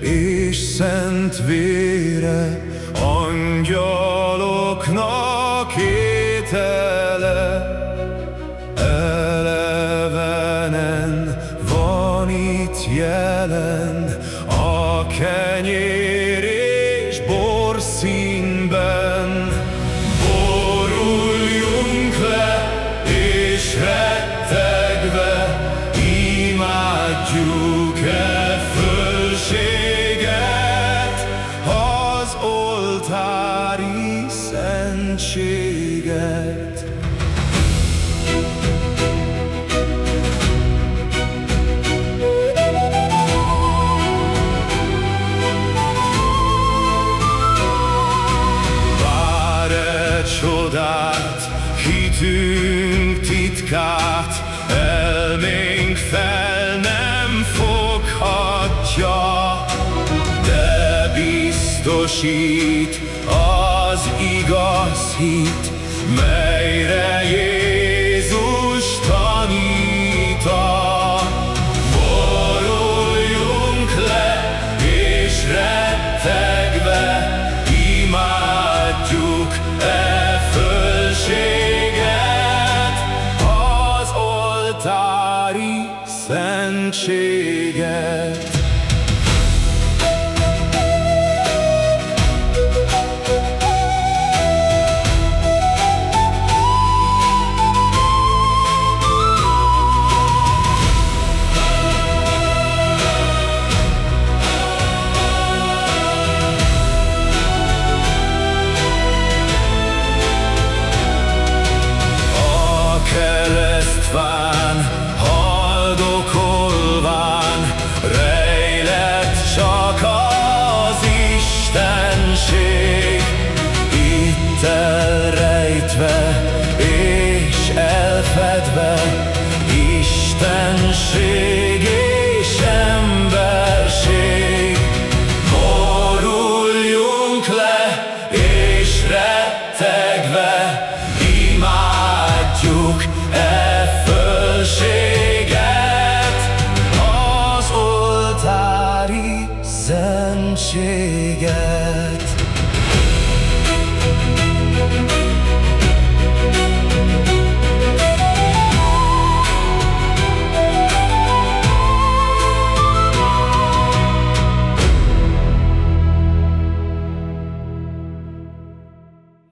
és szent vére, angyaloknak étele. Elevenen van itt jelen a kenyér és borszínben. Boruljunk le és rettegve imádjuk-e oltári szentséget. Csodát, hitünk titkát, elménk fel biztosít az igaz hit, melyre Jézus tanított. Boruljunk le és rettegve imádjuk-e fölséget, az oltári szentséget. életbe Istenség és emberség Boruljunk le és rettegve Imádjuk e fölséget Az oltári szentséget Thank you.